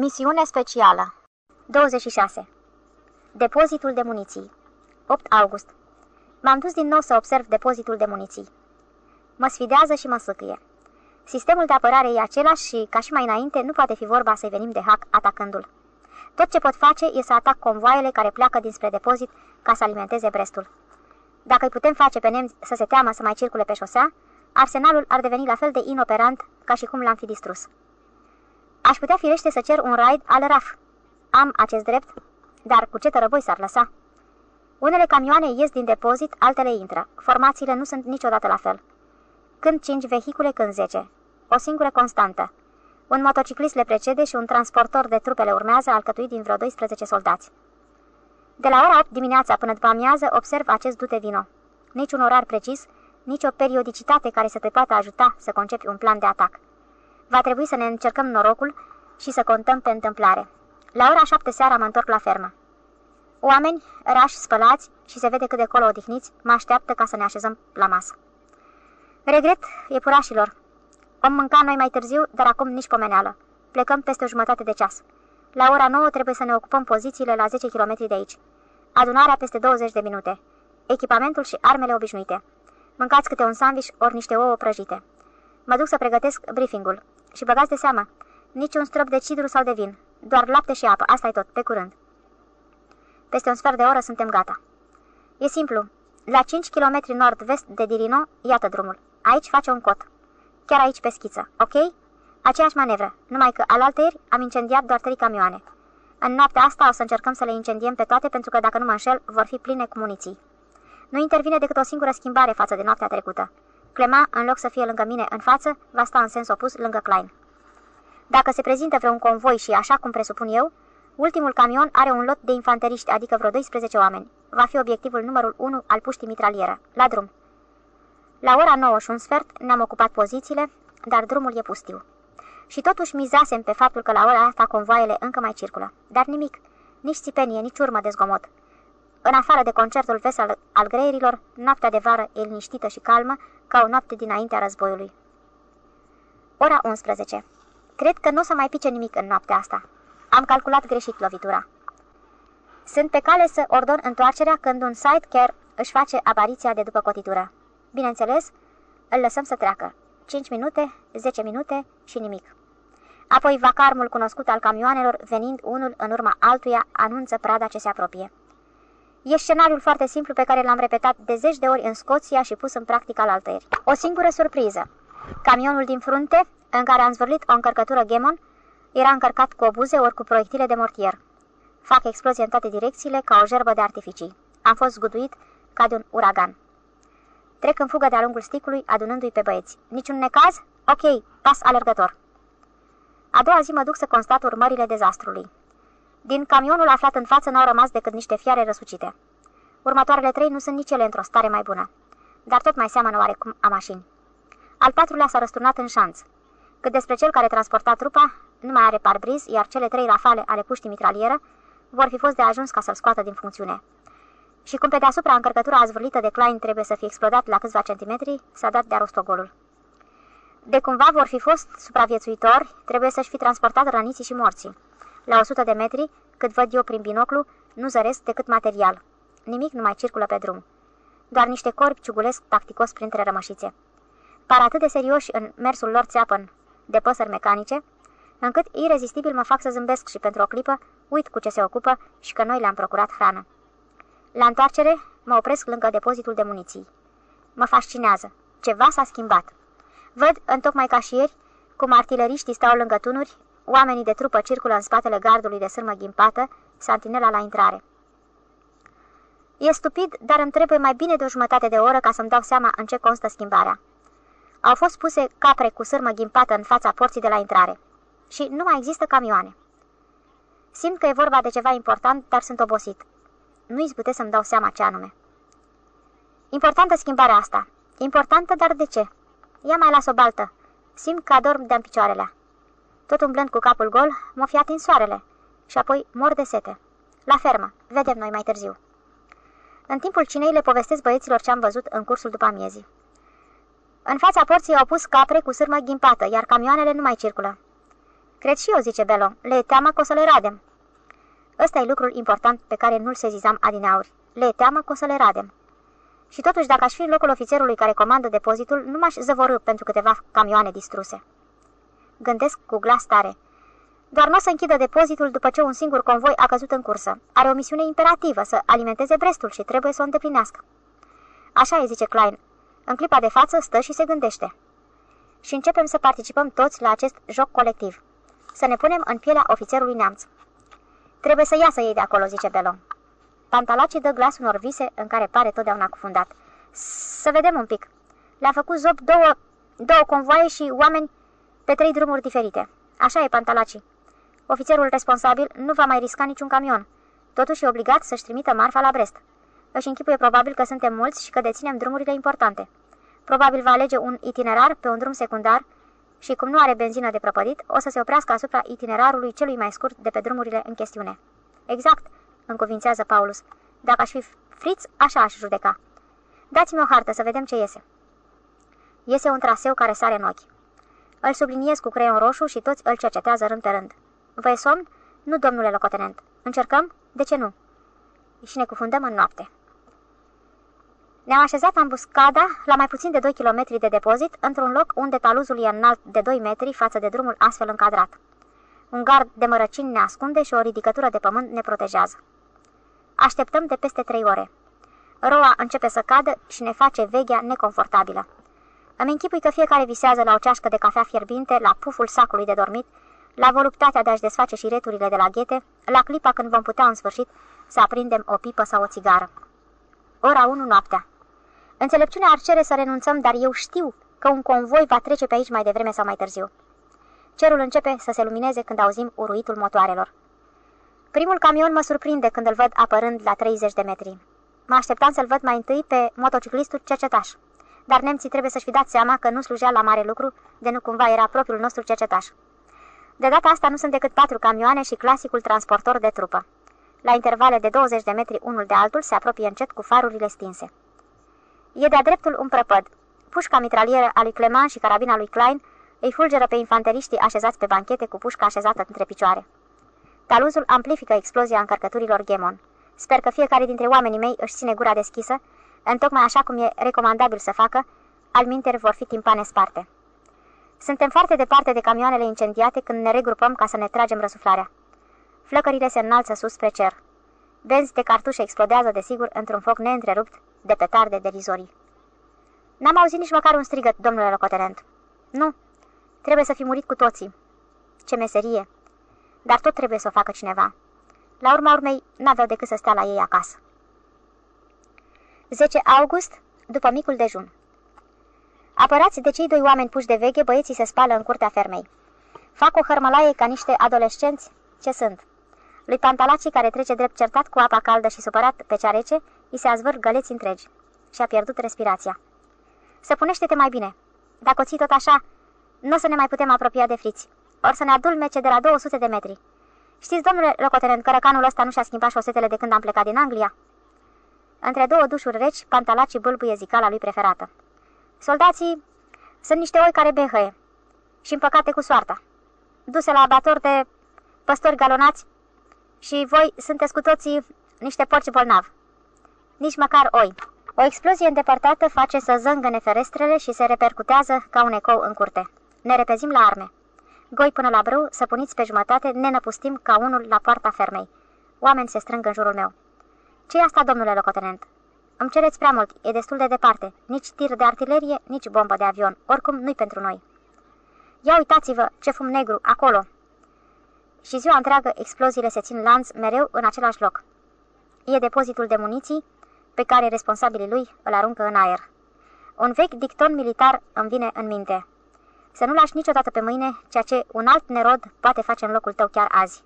Misiune specială 26. Depozitul de muniții 8 august M-am dus din nou să observ depozitul de muniții. Mă sfidează și mă sâcâie. Sistemul de apărare e același și, ca și mai înainte, nu poate fi vorba să-i venim de hack atacându-l. Tot ce pot face e să atac convoaiele care pleacă dinspre depozit ca să alimenteze Brestul. Dacă îi putem face pe nemți să se teamă să mai circule pe șosea, arsenalul ar deveni la fel de inoperant ca și cum l-am fi distrus. Aș putea firește să cer un raid al RAF. Am acest drept, dar cu ce tărăboi s-ar lăsa? Unele camioane ies din depozit, altele intră. Formațiile nu sunt niciodată la fel. Când 5 vehicule, când 10. O singură constantă. Un motociclist le precede și un transportor de trupe le urmează, alcătuit din vreo 12 soldați. De la ora 8 dimineața până după amiază observ acest dute vino. Nici un orar precis, nici o periodicitate care să te poată ajuta să concepi un plan de atac. Va trebui să ne încercăm norocul și să contăm pe întâmplare. La ora 7 seara mă întorc la fermă. Oameni, rași, spălați și se vede cât de colo odihniți, mă așteaptă ca să ne așezăm la masă. Regret iepurașilor. Om mânca noi mai târziu, dar acum nici pomeneală. Plecăm peste o jumătate de ceas. La ora 9 trebuie să ne ocupăm pozițiile la 10 km de aici. Adunarea peste 20 de minute. Echipamentul și armele obișnuite. Mâncați câte un sandwich ori niște ouă prăjite. Mă duc să pregătesc briefingul. Și băgați de seama, nici un strop de cidru sau de vin. Doar lapte și apă, asta e tot, pe curând. Peste un sfert de oră suntem gata. E simplu. La 5 km nord-vest de Dirino, iată drumul. Aici face un cot. Chiar aici pe schiță, ok? Aceeași manevră, numai că alaltăieri am incendiat doar trei camioane. În noaptea asta o să încercăm să le incendiem pe toate, pentru că, dacă nu mă înșel, vor fi pline cu muniții. Nu intervine decât o singură schimbare față de noaptea trecută. Clema, în loc să fie lângă mine în față, va sta în sens opus lângă Klein. Dacă se prezintă vreun convoi și așa cum presupun eu, ultimul camion are un lot de infanteriști, adică vreo 12 oameni. Va fi obiectivul numărul 1 al puștii mitralieră. La drum. La ora 9 și un sfert ne-am ocupat pozițiile, dar drumul e pustiu. Și totuși mizasem pe faptul că la ora asta convoaiele încă mai circulă. Dar nimic, nici țipenie, nici urmă de zgomot. În afară de concertul vesel al greierilor, noaptea de vară e liniștită și calmă, ca o noapte dinaintea războiului. Ora 11. Cred că nu o să mai pice nimic în noaptea asta. Am calculat greșit lovitura. Sunt pe cale să ordon întoarcerea când un sidecar își face apariția de după cotitură. Bineînțeles, îl lăsăm să treacă. 5 minute, 10 minute și nimic. Apoi vacarmul cunoscut al camioanelor, venind unul în urma altuia, anunță prada ce se apropie. E scenariul foarte simplu pe care l-am repetat de zeci de ori în Scoția și pus în practică al altăieri. O singură surpriză. Camionul din frunte, în care am zvârlit o încărcătură Gemon, era încărcat cu obuze ori cu proiectile de mortier. Fac explozie în toate direcțiile ca o gerbă de artificii. Am fost zguduit ca de un uragan. Trec în fugă de-a lungul sticului, adunându-i pe băieți. Niciun necaz? Ok, pas alergător. A doua zi mă duc să constat urmările dezastrului. Din camionul aflat în față n-au rămas decât niște fiare răsucite. Următoarele trei nu sunt nici ele într-o stare mai bună, dar tot mai seamănă oarecum a mașini. Al patrulea s-a răsturnat în șanț. Cât despre cel care transporta trupa, nu mai are parbriz, iar cele trei rafale ale puștii mitralieră vor fi fost de ajuns ca să-l scoată din funcțiune. Și cum pe deasupra încărcătura azvârlită de Klein trebuie să fie explodat la câțiva centimetri, s-a dat de-a rostogolul. De cumva vor fi fost supraviețuitori, trebuie să-și fi transportat răniții și morții. La 100 de metri, cât văd eu prin binoclu, nu zăresc decât material. Nimic nu mai circulă pe drum. Doar niște corpi ciugulesc tacticos printre rămășițe. Par atât de serioși în mersul lor țeapăn de păsări mecanice, încât irezistibil mă fac să zâmbesc și pentru o clipă uit cu ce se ocupă și că noi le-am procurat hrană. La întoarcere, mă opresc lângă depozitul de muniții. Mă fascinează. Ceva s-a schimbat. Văd, întocmai ca și ieri, cum artileriștii stau lângă tunuri, oamenii de trupă circulă în spatele gardului de sârmă ghimpată, santinela la intrare. E stupid, dar îmi trebuie mai bine de o jumătate de oră ca să-mi dau seama în ce constă schimbarea. Au fost puse capre cu sârmă ghimpată în fața porții de la intrare. Și nu mai există camioane. Simt că e vorba de ceva important, dar sunt obosit. Nu izbute să-mi dau seama ce anume. Importantă schimbarea asta. Importantă, dar de ce? Ia mai las o baltă. Simt că adorm de-am picioarele. Tot umblând cu capul gol, mă fi atins soarele. Și apoi mor de sete. La fermă. Vedem noi mai târziu. În timpul cinei le povestesc băieților ce am văzut în cursul după amiezii. În fața porții au pus capre cu sârmă ghimpată, iar camioanele nu mai circulă. Cred și eu, zice Belo, le e teamă că o să le radem. Ăsta e lucrul important pe care nu-l sezizam adineauri. Le e teamă că o să le radem. Și totuși, dacă aș fi în locul ofițerului care comandă depozitul, nu m-aș zăvorâ pentru câteva camioane distruse. Gândesc cu glas tare. Doar nu o să închidă depozitul după ce un singur convoi a căzut în cursă. Are o misiune imperativă să alimenteze Brestul și trebuie să o îndeplinească. Așa e, zice Klein. În clipa de față stă și se gândește. Și începem să participăm toți la acest joc colectiv. Să ne punem în pielea ofițerului neamț. Trebuie să iasă ei de acolo, zice Belon. Pantalacii dă glas unor vise în care pare totdeauna cufundat. Să vedem un pic. Le-a făcut Zop două, două convoaie și oameni pe trei drumuri diferite. Așa e, Pantalacii. Ofițerul responsabil nu va mai risca niciun camion. Totuși e obligat să-și trimită marfa la Brest. Își închipuie probabil că suntem mulți și că deținem drumurile importante. Probabil va alege un itinerar pe un drum secundar și, cum nu are benzină de prăpădit, o să se oprească asupra itinerarului celui mai scurt de pe drumurile în chestiune. Exact, încuvințează Paulus. Dacă aș fi friț, așa aș judeca. Dați-mi o hartă să vedem ce iese. Iese un traseu care sare în ochi. Îl subliniez cu creion roșu și toți îl cercetează rând pe rând. Vă e somn? Nu, domnule locotenent. Încercăm? De ce nu? Și ne cufundăm în noapte. Ne-am așezat ambuscada la mai puțin de 2 km de depozit, într-un loc unde taluzul e înalt de 2 metri față de drumul astfel încadrat. Un gard de mărăcini ne ascunde și o ridicătură de pământ ne protejează. Așteptăm de peste 3 ore. Roa începe să cadă și ne face veghea neconfortabilă. Îmi închipui că fiecare visează la o ceașcă de cafea fierbinte, la puful sacului de dormit, la voluptatea de a-și desface și returile de la ghete, la clipa când vom putea în sfârșit să aprindem o pipă sau o țigară. Ora 1 noaptea. Înțelepciunea ar cere să renunțăm, dar eu știu că un convoi va trece pe aici mai devreme sau mai târziu. Cerul începe să se lumineze când auzim uruitul motoarelor. Primul camion mă surprinde când îl văd apărând la 30 de metri. Mă așteptam să-l văd mai întâi pe motociclistul cercetaș. Dar nemții trebuie să-și fi dat seama că nu slujea la mare lucru, de nu cumva era propriul nostru cercetaș. De data asta nu sunt decât patru camioane și clasicul transportor de trupă. La intervale de 20 de metri unul de altul se apropie încet cu farurile stinse. E de-a dreptul un prăpăd. Pușca mitralieră a lui Cleman și carabina lui Klein îi fulgeră pe infanteriștii așezați pe banchete cu pușca așezată între picioare. Taluzul amplifică explozia încărcăturilor Gemon. Sper că fiecare dintre oamenii mei își ține gura deschisă, întocmai așa cum e recomandabil să facă, al minter vor fi timpane sparte. Suntem foarte departe de camioanele incendiate când ne regrupăm ca să ne tragem răsuflarea. Flăcările se înalță sus spre cer. Benzi de cartușe explodează, desigur, într-un foc neîntrerupt de petarde derizorii. N-am auzit nici măcar un strigăt, domnule locotenent. Nu, trebuie să fi murit cu toții. Ce meserie! Dar tot trebuie să o facă cineva. La urma urmei, n-aveau decât să stea la ei acasă. 10 august, după micul dejun. Apărați de cei doi oameni puși de veche, băieții se spală în curtea fermei. Fac o hărmălaie ca niște adolescenți ce sunt. Lui Pantalacii, care trece drept certat cu apa caldă și supărat pe cea rece, îi se azvâr găleți întregi. Și-a pierdut respirația. Să punește-te mai bine. Dacă o ții tot așa, nu o să ne mai putem apropia de friți. Or să ne adulmece de la 200 de metri. Știți, domnule locotenent, că răcanul ăsta nu și-a schimbat șosetele de când am plecat din Anglia? Între două dușuri reci, Pantalacii bâlbuie zicala lui preferată. Soldații sunt niște oi care behăie și împăcate cu soarta. Duse la abator de păstori galonați și voi sunteți cu toții niște porci bolnavi. Nici măcar oi. O explozie îndepărtată face să zângăne ferestrele și se repercutează ca un ecou în curte. Ne repezim la arme. Goi până la brâu, săpuniți pe jumătate, ne năpustim ca unul la poarta fermei. Oameni se strâng în jurul meu. Ce e asta, domnule locotenent? Îmi cereți prea mult, e destul de departe. Nici tir de artilerie, nici bombă de avion. Oricum, nu-i pentru noi. Ia uitați-vă, ce fum negru, acolo! Și ziua întreagă exploziile se țin lanț mereu în același loc. E depozitul de muniții pe care responsabilii lui îl aruncă în aer. Un vechi dicton militar îmi vine în minte. Să nu lași niciodată pe mâine ceea ce un alt nerod poate face în locul tău chiar azi.